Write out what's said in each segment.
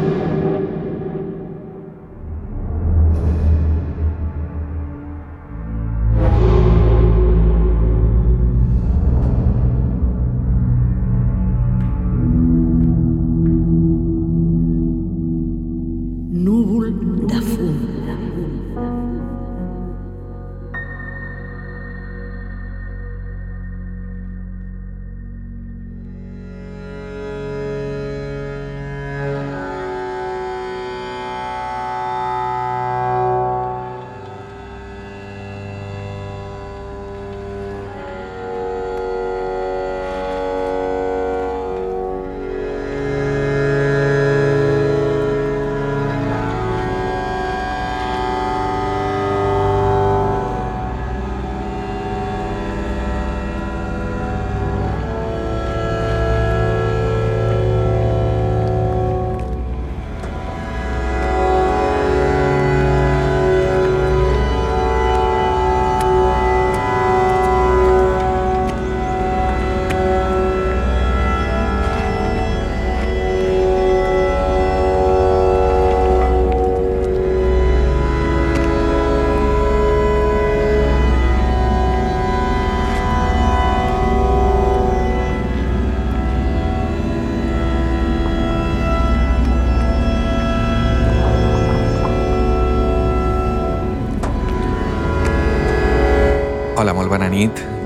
you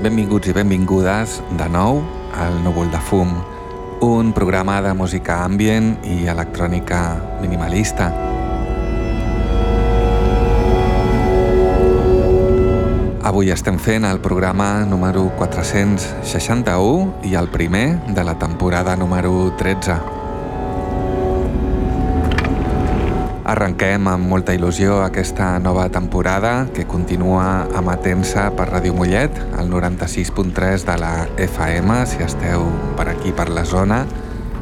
benvinguts i benvingudes de nou al Núvol de Fum, un programa de música ambient i electrònica minimalista. Avui estem fent el programa número 461 i el primer de la temporada número 13. Arrenquem amb molta il·lusió aquesta nova temporada que continua amatent-se per Ràdio Mollet, el 96.3 de la FM, si esteu per aquí per la zona,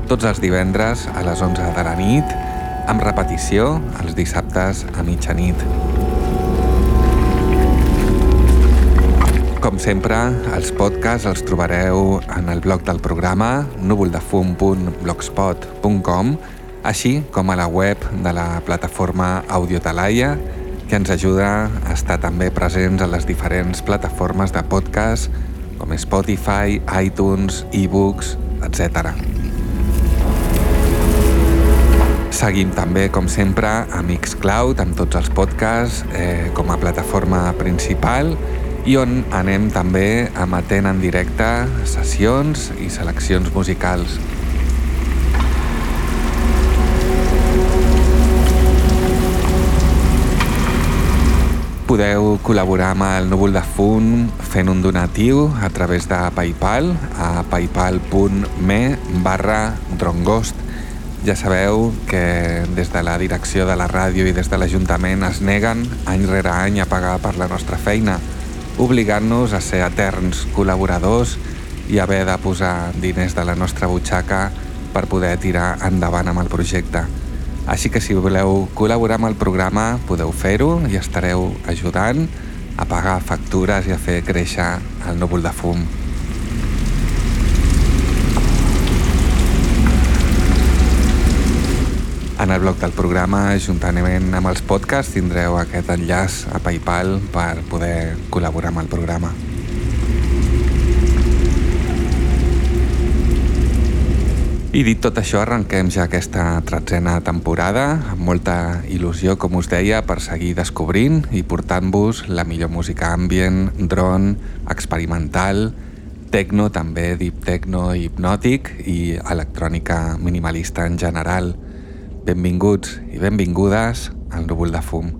tots els divendres a les 11 de la nit, amb repetició els dissabtes a mitjanit. Com sempre, els podcasts els trobareu en el blog del programa núvoldefum.blogspot.com així com a la web de la plataforma Audiotalaia, que ens ajuda a estar també presents a les diferents plataformes de podcast com Spotify, iTunes, ebooks, etc. Seguim també, com sempre, a Mixcloud amb tots els podcasts eh, com a plataforma principal i on anem també emetent en directe sessions i seleccions musicals. Podeu col·laborar amb el Núvol de Fum fent un donatiu a través de Paypal a paypal.me barra drongost. Ja sabeu que des de la direcció de la ràdio i des de l'Ajuntament es neguen any rere any a pagar per la nostra feina, obligant-nos a ser eterns col·laboradors i haver de posar diners de la nostra butxaca per poder tirar endavant amb el projecte. Així que si voleu col·laborar amb el programa podeu fer-ho i estareu ajudant a pagar factures i a fer créixer el núvol de fum. En el blog del programa, juntament amb els podcasts, tindreu aquest enllaç a Paypal per poder col·laborar amb el programa. I dit tot això, arrenquem ja aquesta tretzena temporada amb molta il·lusió, com us deia, per seguir descobrint i portant-vos la millor música ambient, drone, experimental, techno, també deep techno hipnòtic i electrònica minimalista en general. Benvinguts i benvingudes al núvol de fum.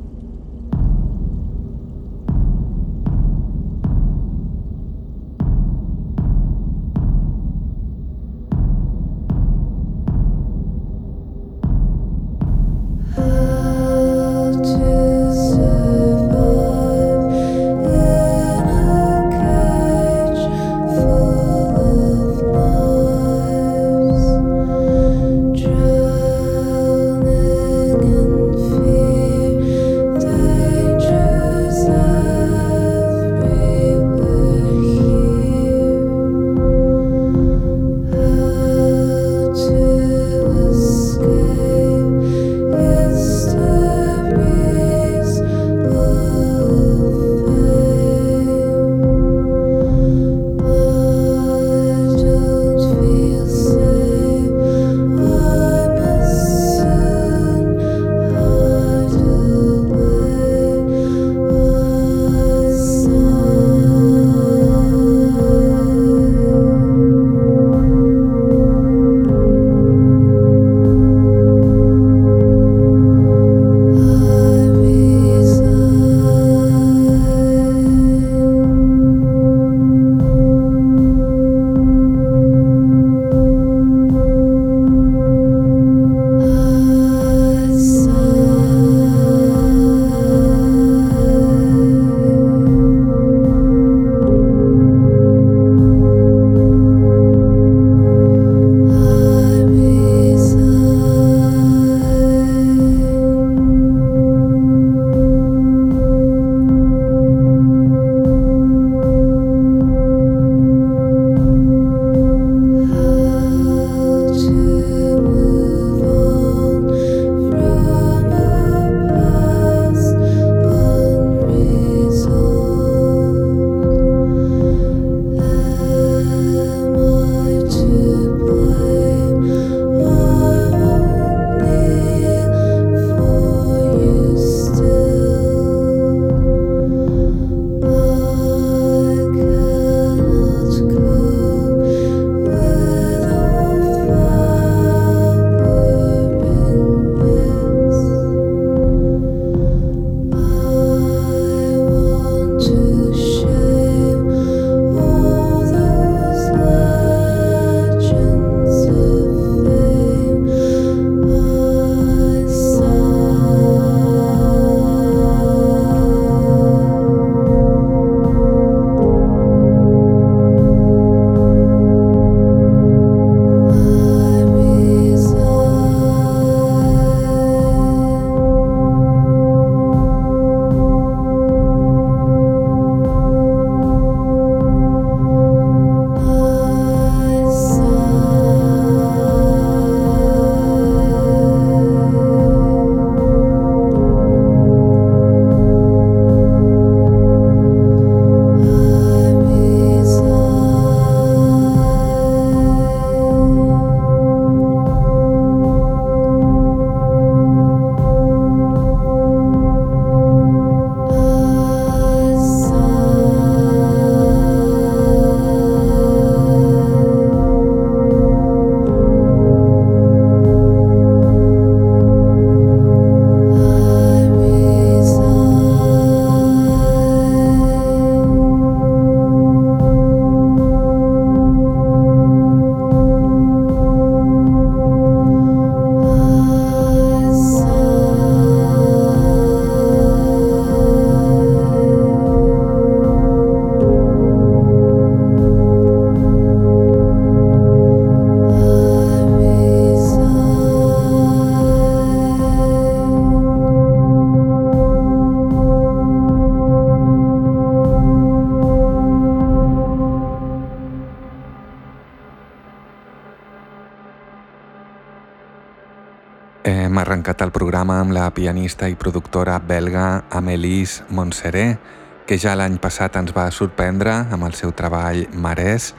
Pianista i productora belga Amélis Montserrat, que ja l'any passat ens va sorprendre amb el seu treball Marès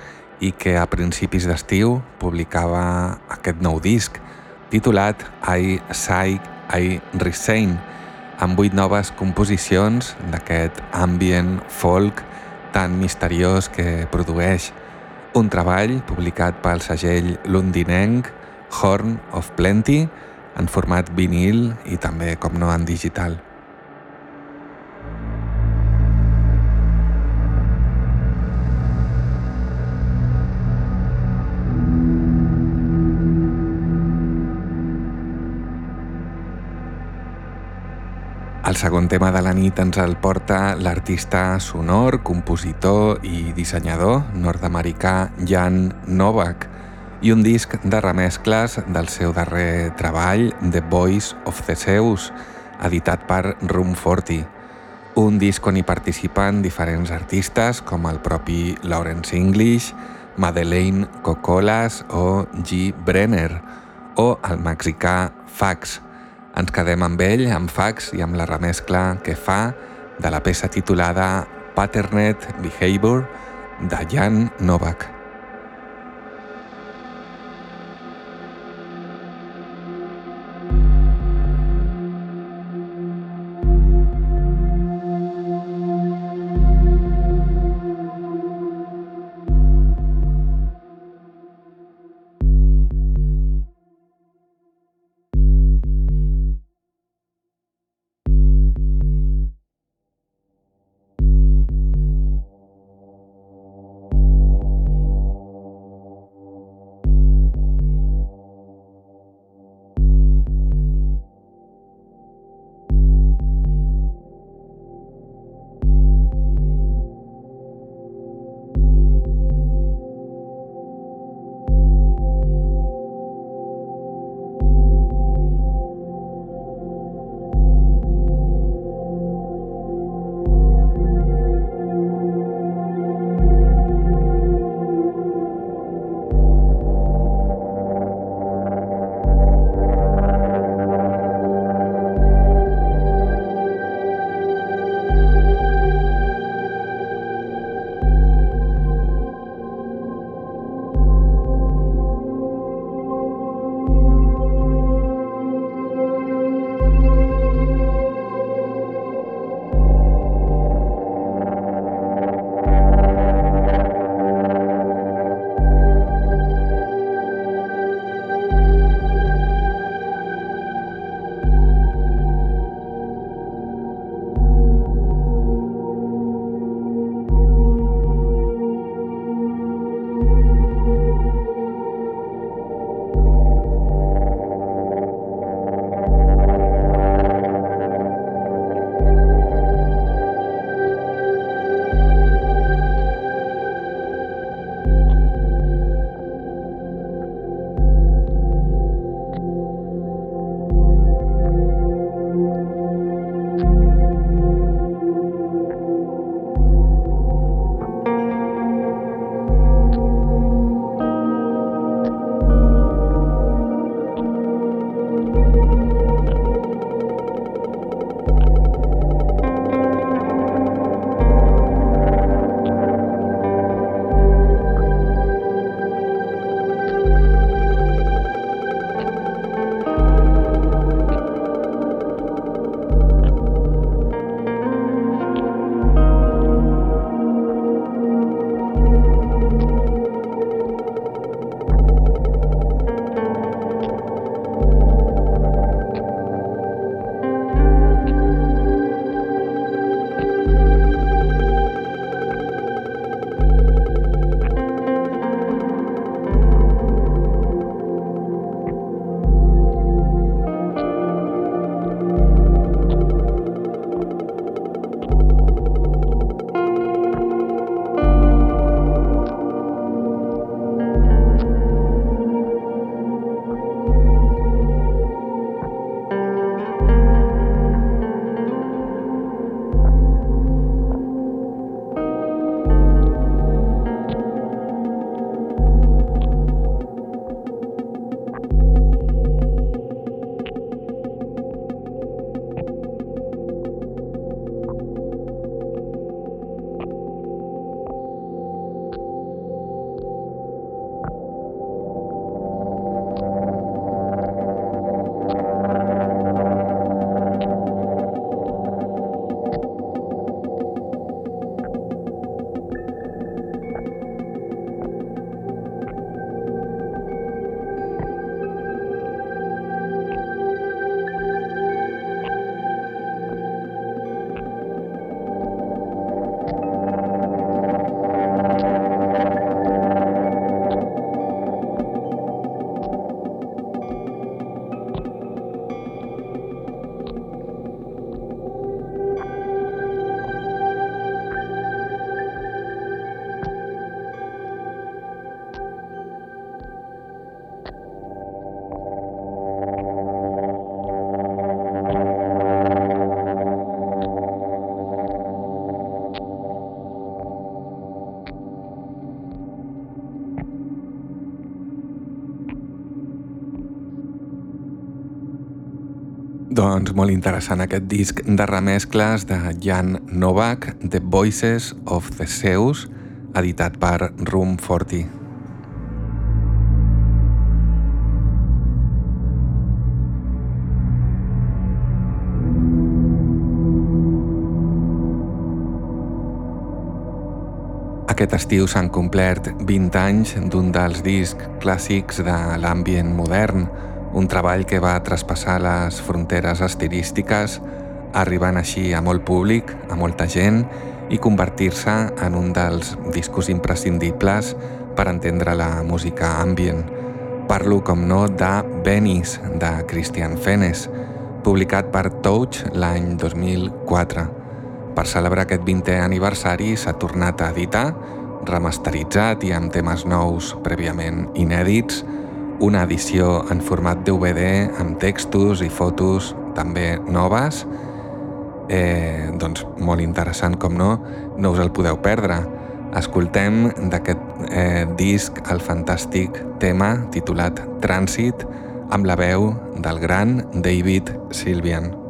i que a principis d'estiu publicava aquest nou disc titulat I Say I Resign, amb vuit noves composicions d'aquest ambient folk tan misteriós que produeix. Un treball publicat pel segell londinenc Horn of Plenty en format vinil i també, com no, en digital. El segon tema de la nit ens el porta l'artista sonor, compositor i dissenyador nord-americà Jan Novak i un disc de remescles del seu darrer treball The Voice of Theseus, editat per Room 40. Un disc on hi participen diferents artistes com el propi Lawrence English, Madeleine Cocolas o G. Brenner o el mexicà Fax, ens quedem amb ell, amb fax i amb la remescla que fa de la peça titulada Patterned Behavior de Jan Novak. Doncs molt interessant aquest disc de remescles de Jan Novak, The Voices of the Zeus, editat per Room 40. Aquest estiu s'han complert 20 anys d'un dels discs clàssics de l'ambient modern, un treball que va traspassar les fronteres estilístiques, arribant així a molt públic, a molta gent, i convertir-se en un dels discos imprescindibles per entendre la música ambient. Parlo, com no, de Venice, de Christian Fenes, publicat per Touch l'any 2004. Per celebrar aquest 20è aniversari s'ha tornat a editar, remasteritzat i amb temes nous prèviament inèdits, una edició en format DVD amb textos i fotos també noves, eh, doncs molt interessant com no, no us el podeu perdre. Escoltem d'aquest eh, disc el fantàstic tema titulat Trànsit amb la veu del gran David Sylvian.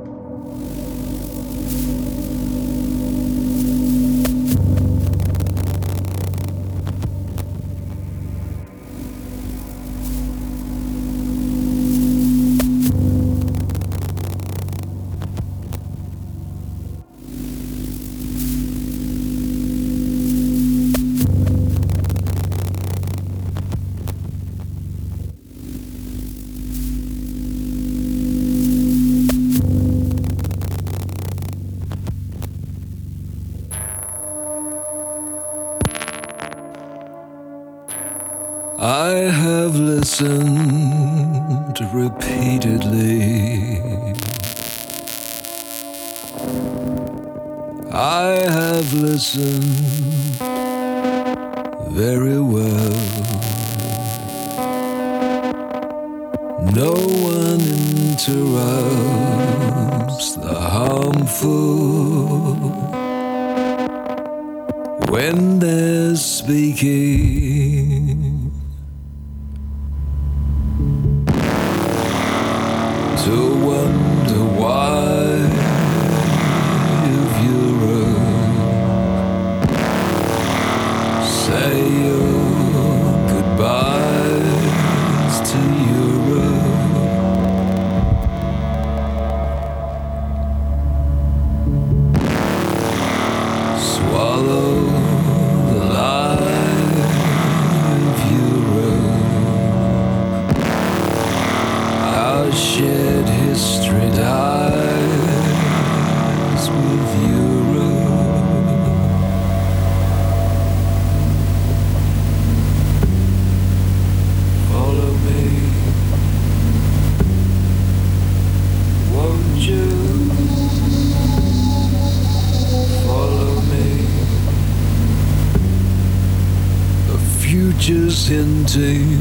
Hinting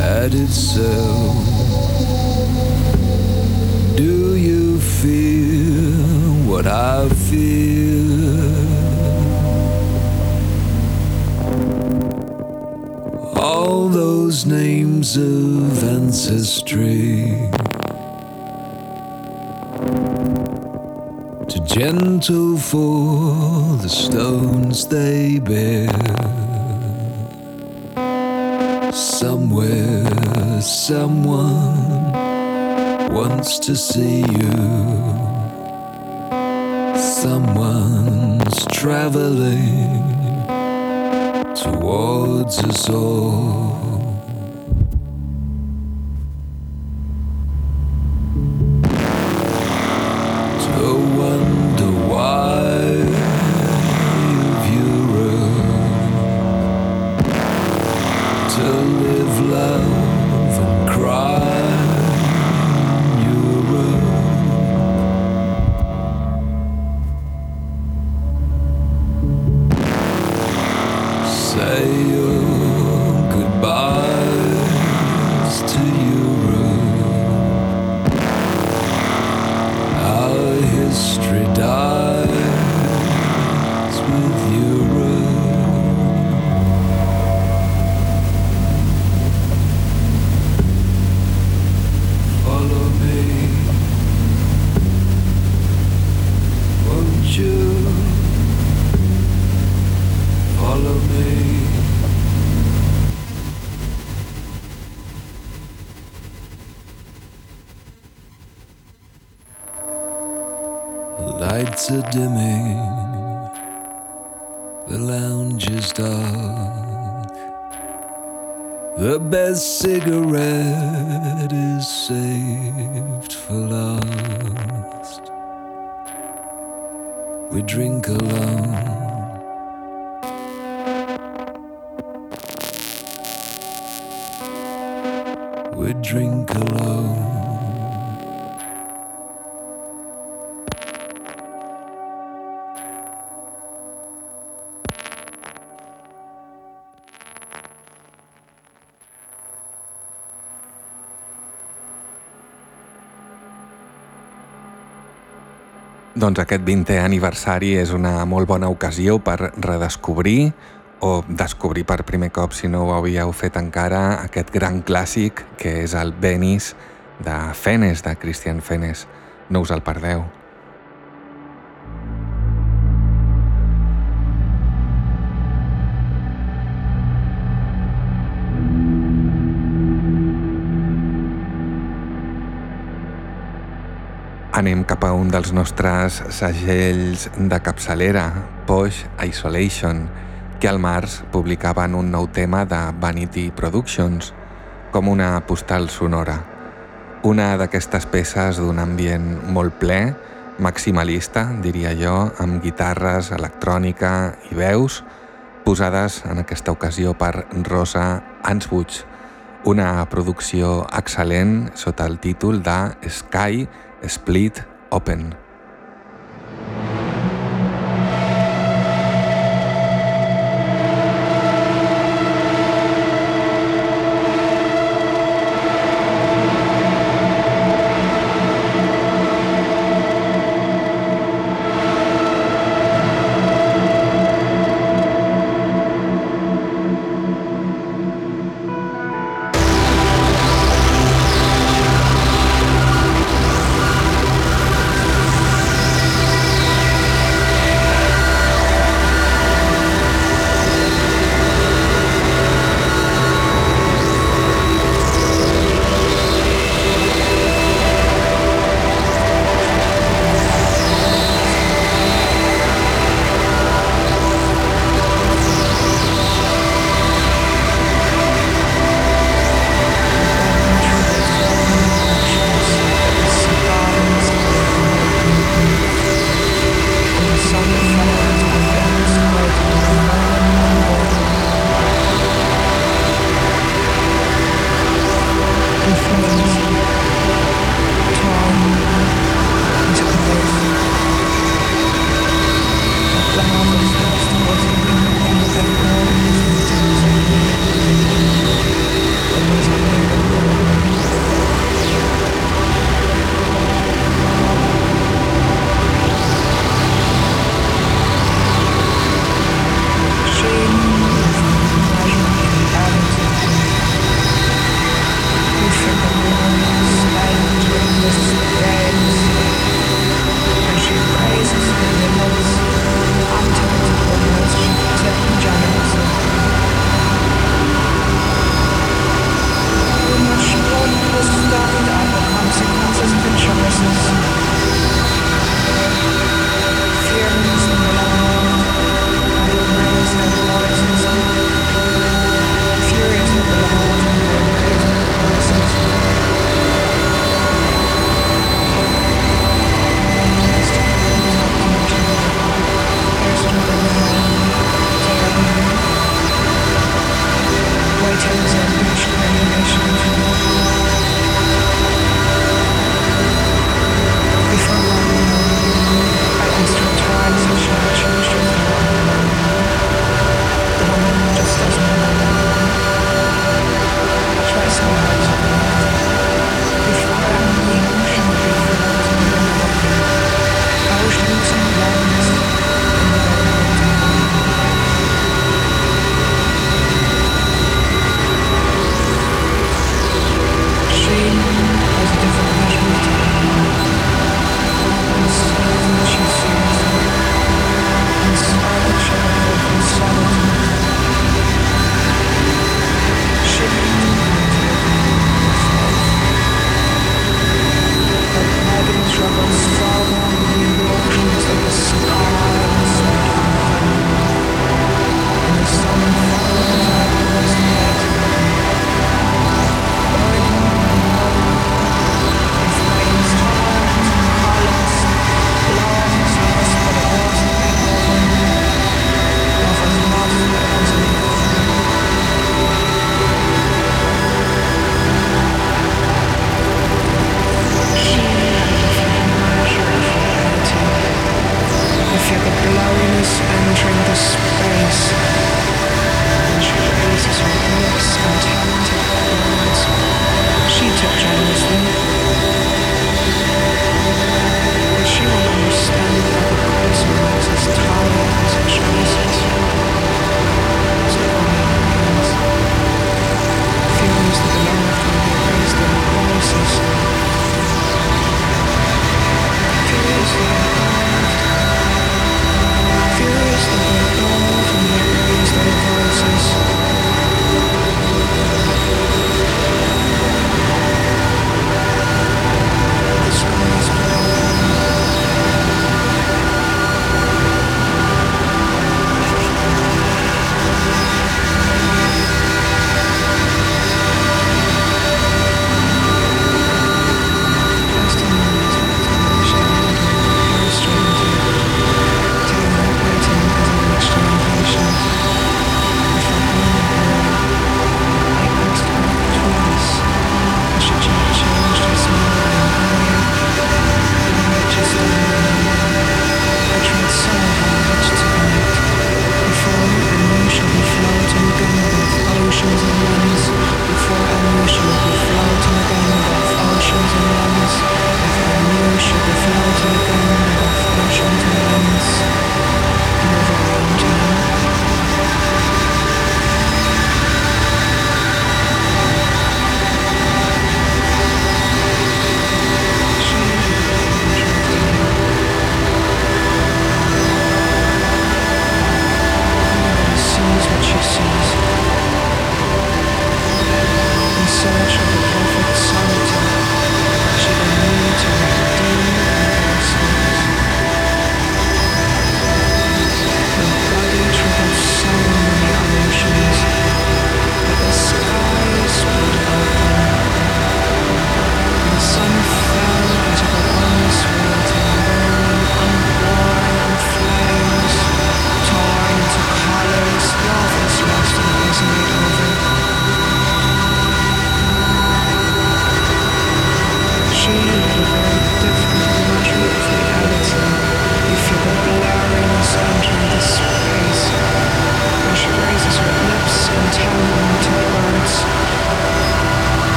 at itself. Do you feel what I feel? All those names of ancestry. Gentle for the stones they bear. Somewhere, someone wants to see you. Someone's traveling towards us all. Lights are dimming, the lounge is dark. The best cigarette is saved for last. We drink alone. We drink alone. Doncs aquest 20è aniversari és una molt bona ocasió per redescobrir o descobrir per primer cop, si no ho havíeu fet encara, aquest gran clàssic que és el Venice de Fenes, de Christian Fenes. No us el perdeu. Anem cap a un dels nostres segells de capçalera, Posh Isolation, que al març publicaven un nou tema de Vanity Productions, com una postal sonora. Una d'aquestes peces d'un ambient molt ple, maximalista, diria jo, amb guitarres, electrònica i veus, posades en aquesta ocasió per Rosa Ansbuch, una producció excel·lent sota el títol de Sky Split Open.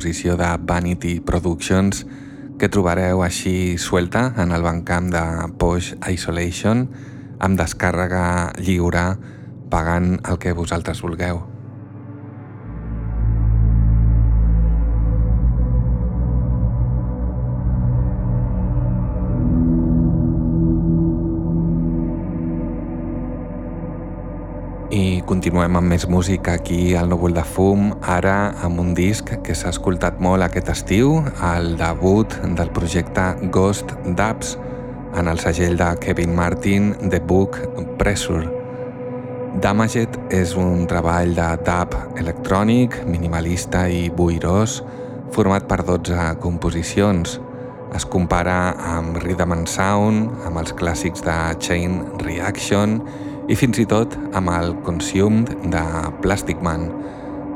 Composició de Vanity Productions que trobareu així suelta en el bancamp de Posh Isolation amb descàrrega lliure pagant el que vosaltres vulgueu. Continuem amb més música aquí al Núvol de Fum, ara amb un disc que s'ha escoltat molt aquest estiu, el debut del projecte Ghost Dubs en el segell de Kevin Martin, The Book Pressure. Damaged és un treball de dub electrònic, minimalista i boirós, format per 12 composicions. Es compara amb Rhythm and Sound, amb els clàssics de Chain Reaction i i fins i tot amb el Consumed de Plastic Man.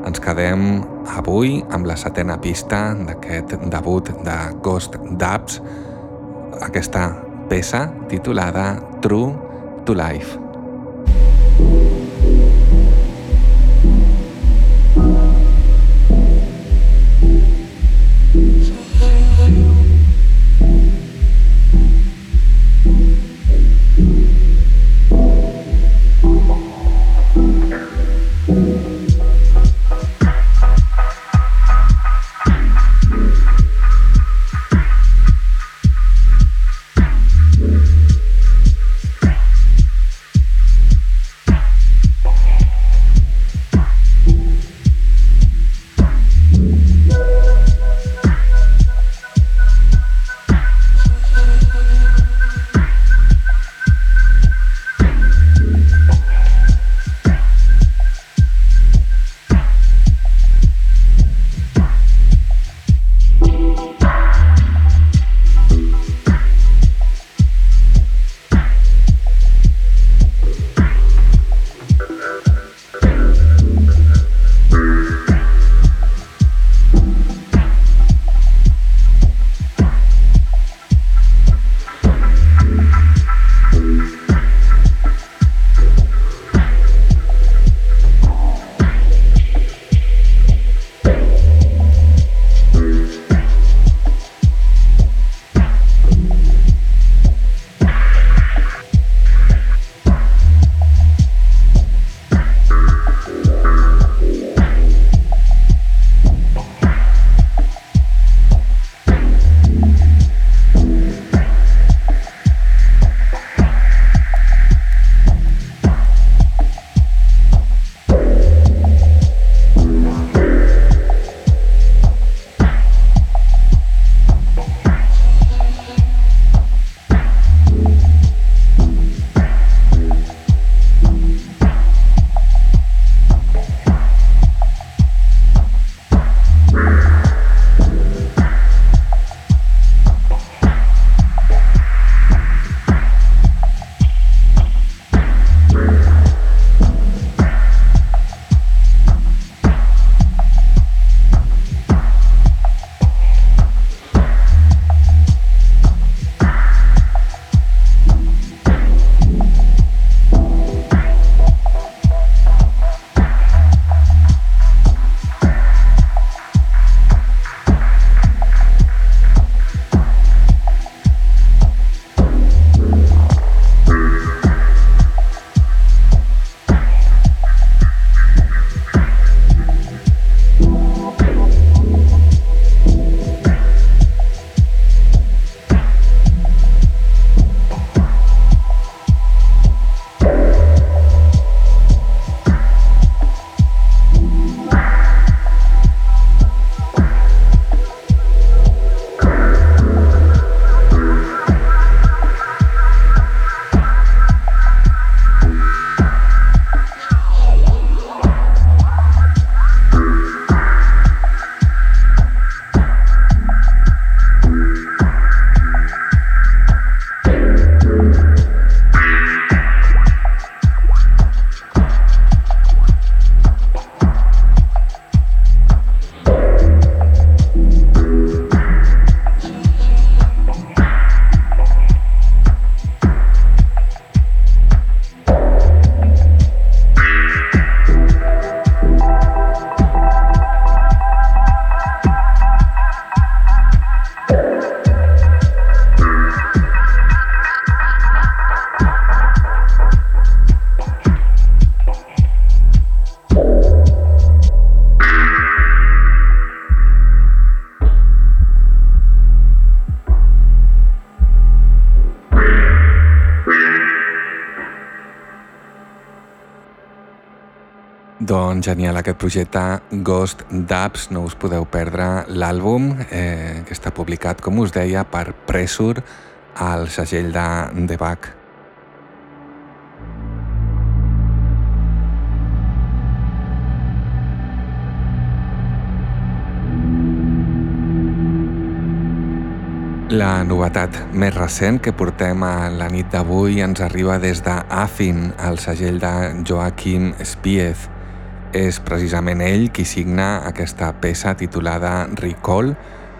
Ens quedem avui amb la setena pista d'aquest debut de Ghost Dubs, aquesta peça titulada True to Life. Doncs genial aquest projecte Ghost Dubs, no us podeu perdre l'àlbum eh, que està publicat, com us deia, per Pressure al segell de The Back. La novetat més recent que portem a la nit d'avui ens arriba des de Afin, el segell de Joachim Spieth. És precisament ell qui signa aquesta peça titulada Recall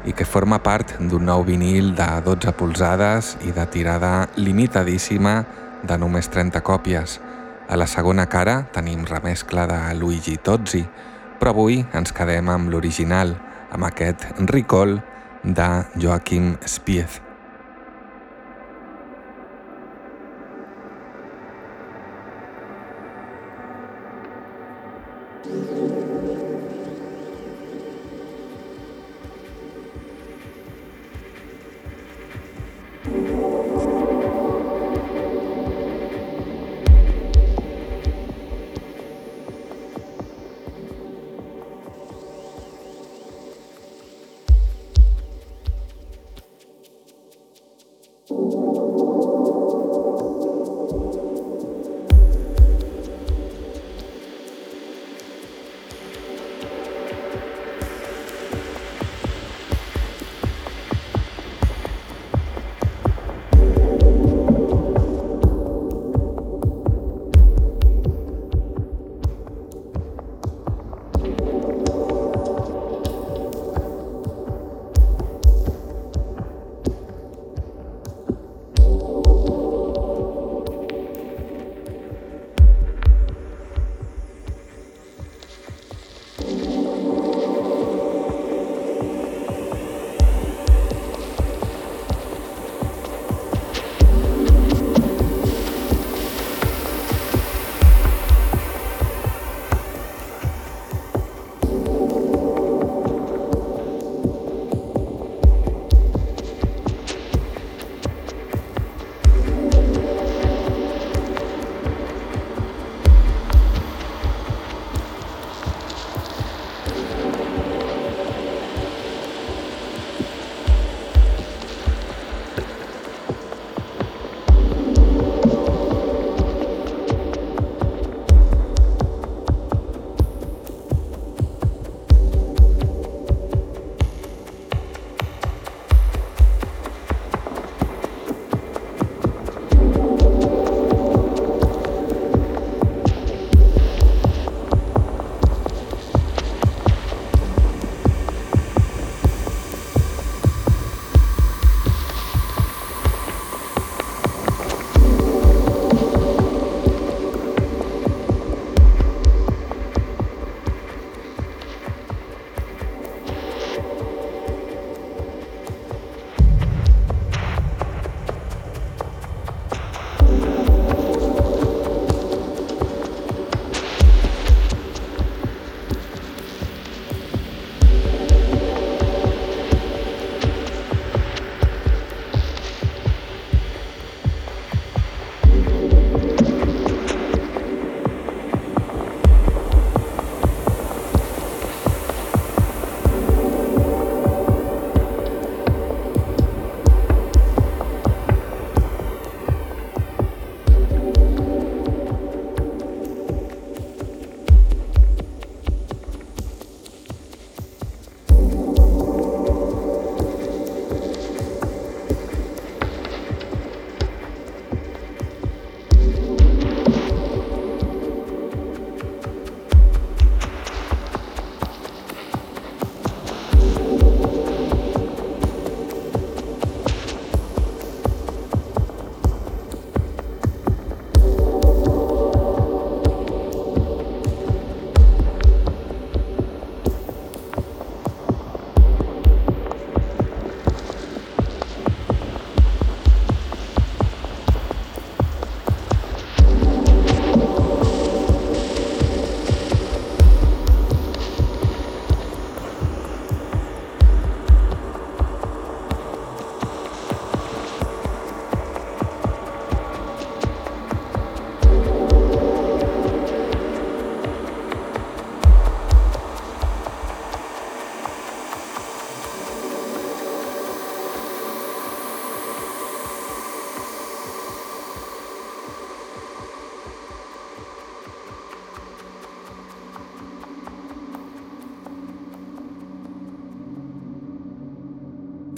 i que forma part d'un nou vinil de 12 polzades i de tirada limitadíssima de només 30 còpies. A la segona cara tenim remescla de Luigi Tozzi, però avui ens quedem amb l'original, amb aquest Recall de Joachim Spieth.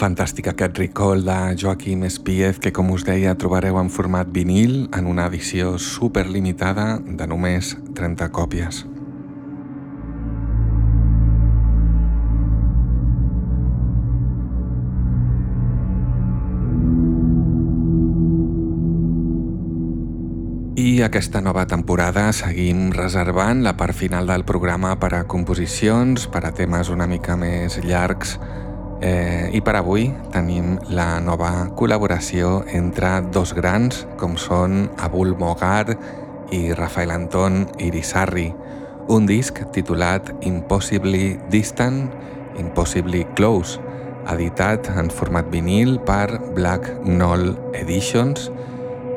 Fantàstic aquest recall de Joaquim Espíez que, com us deia, trobareu en format vinil en una edició superlimitada de només 30 còpies. I aquesta nova temporada seguim reservant la part final del programa per a composicions, per a temes una mica més llargs eh, i per avui tenim la nova col·laboració entre dos grans com són Abul Mogar i Rafael Anton Irisarri, un disc titulat Impossibly Distant, Impossibly Close, editat en format vinil per Black Knoll Editions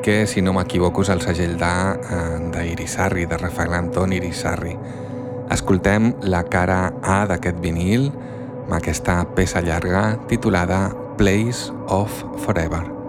que, si no m'equivoco, és el segell d'Irisarri, de, de Rafael Anton Irisarri. Escoltem la cara A d'aquest vinil amb aquesta peça llarga titulada Place of Forever.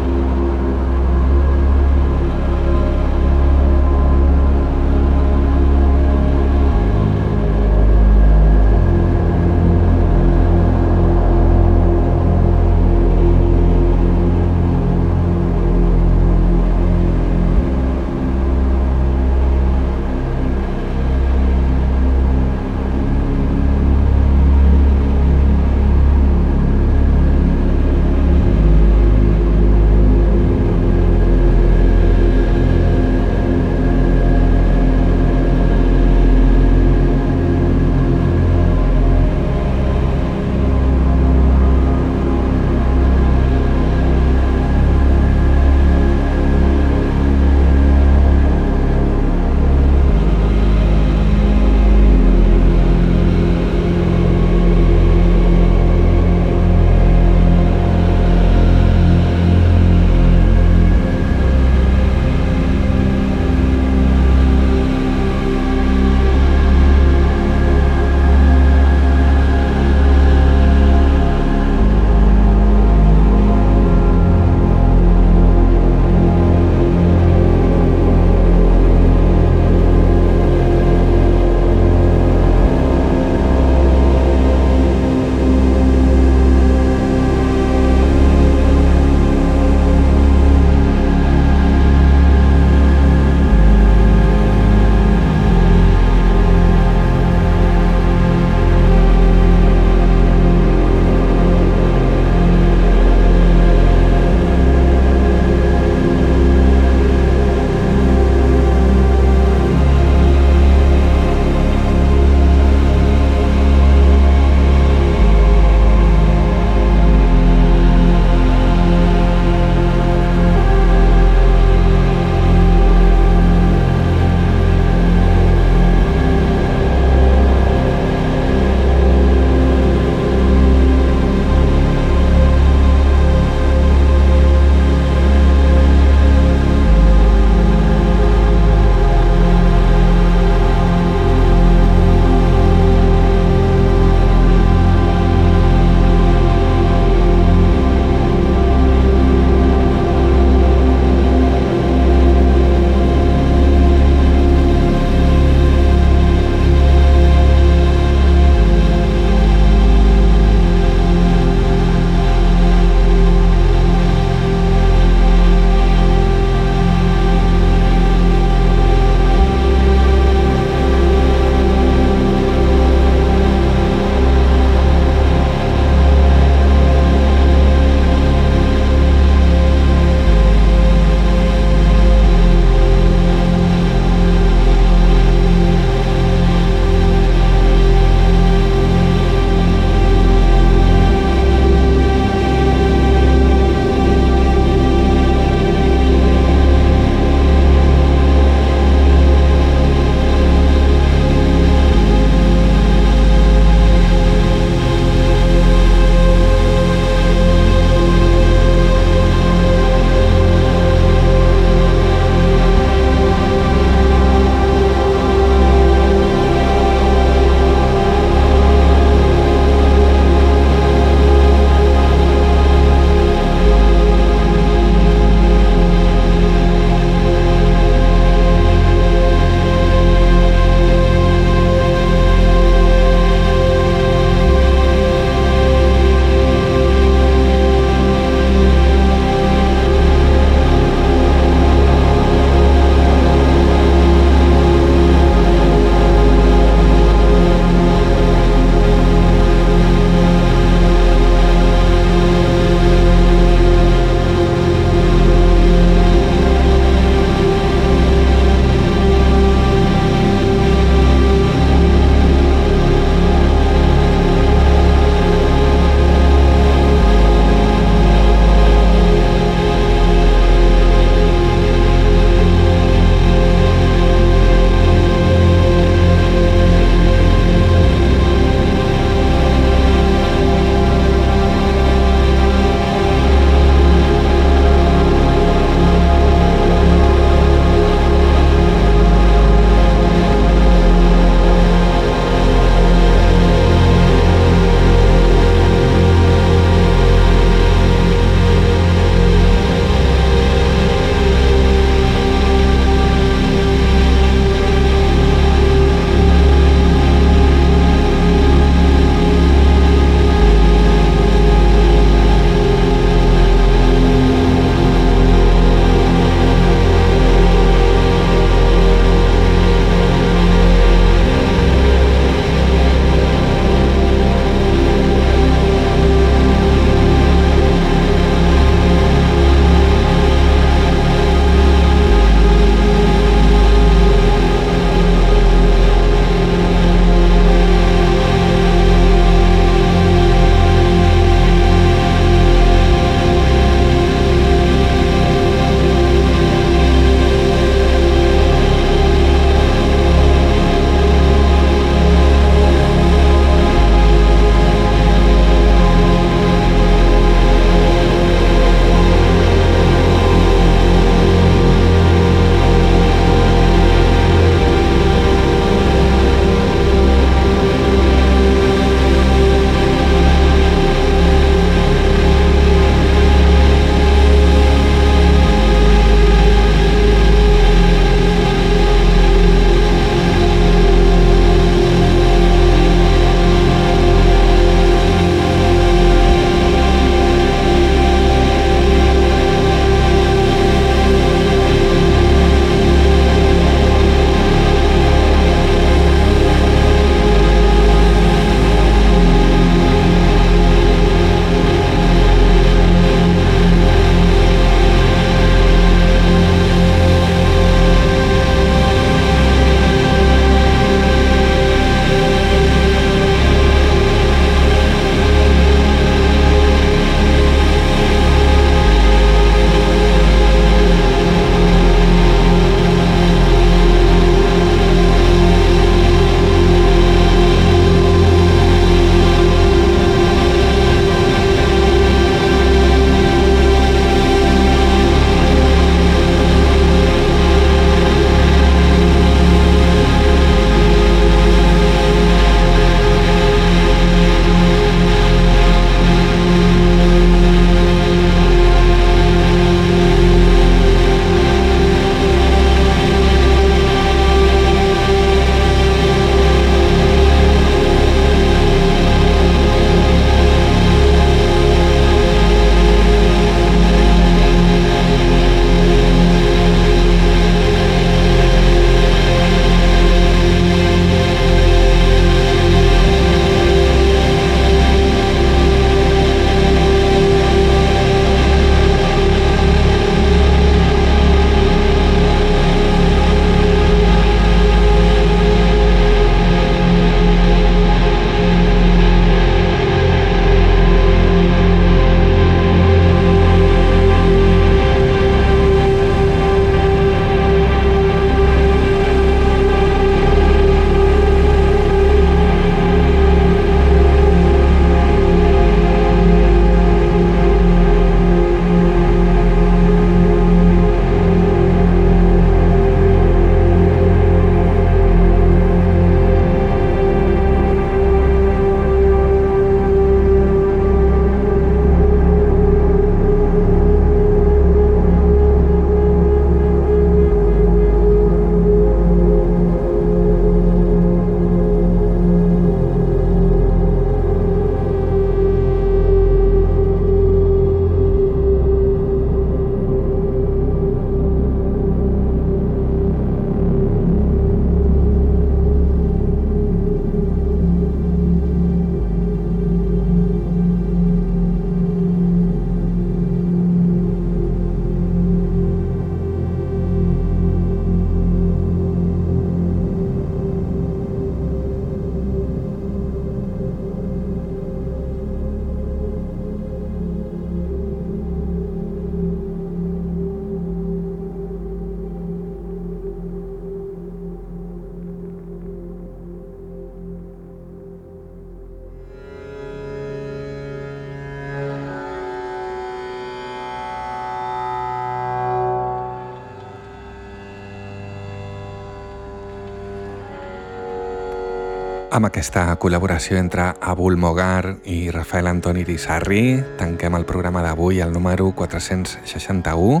Amb aquesta col·laboració entre Abul Mogar i Rafael Antoni Rissarri tanquem el programa d'avui, el número 461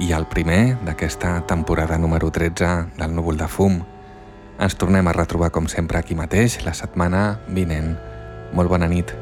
i el primer d'aquesta temporada número 13 del Núvol de Fum. Ens tornem a retrobar com sempre aquí mateix la setmana vinent. Molt bona nit.